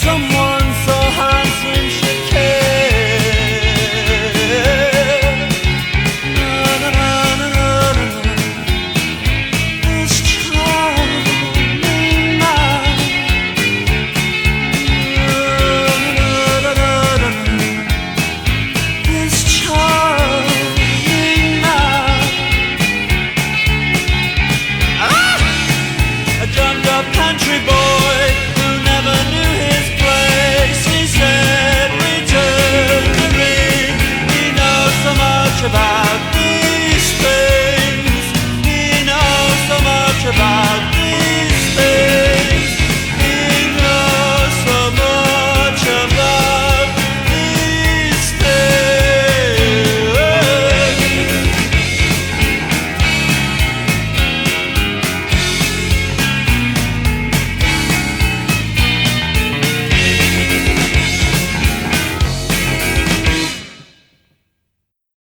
someone.